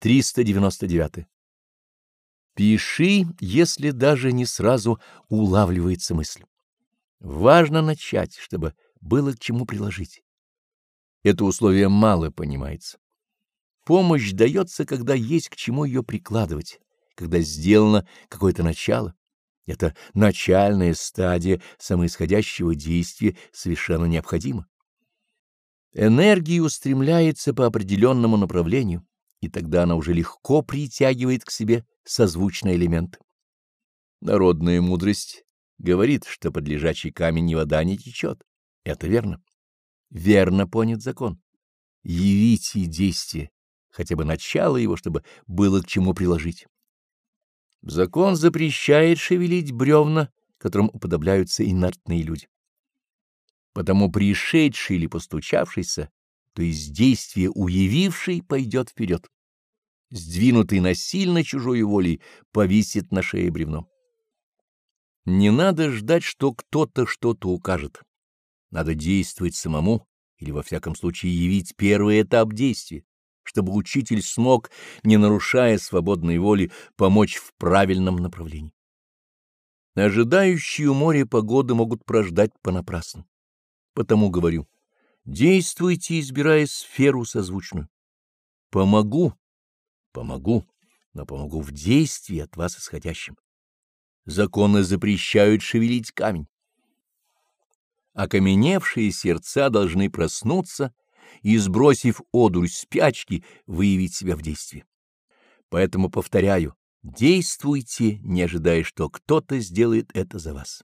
399. Пиши, если даже не сразу улавливается мысль. Важно начать, чтобы было к чему приложить. Это условие мало понимается. Помощь дается, когда есть к чему ее прикладывать, когда сделано какое-то начало. Это начальная стадия самоисходящего действия совершенно необходима. Энергия устремляется по определенному направлению, и тогда она уже легко притягивает к себе созвучный элемент. Народная мудрость говорит, что под лежачий камень ни вода не течет. Это верно. Верно понят закон. Явите действие, хотя бы начало его, чтобы было к чему приложить. Закон запрещает шевелить бревна, которым уподобляются инертные люди. Потому пришедший или постучавшийся, то есть действие уявивший, пойдет вперед. Сдвинутый насильно чужой волей повисит на шее бревном. Не надо ждать, что кто-то что-то укажет. Надо действовать самому, или во всяком случае явить первый этап действия, чтобы учитель смог, не нарушая свободной воли, помочь в правильном направлении. Ожидающие у моря погоды могут прождать понапрасну. Потому говорю, действуйте, избирая сферу созвучную. Помогу, помогу, но помогу в действии от вас исходящим. Законы запрещают шевелить камень окаменевшие сердца должны проснуться и, сбросив одурь спячки, выявить себя в действии. Поэтому повторяю, действуйте, не ожидая, что кто-то сделает это за вас.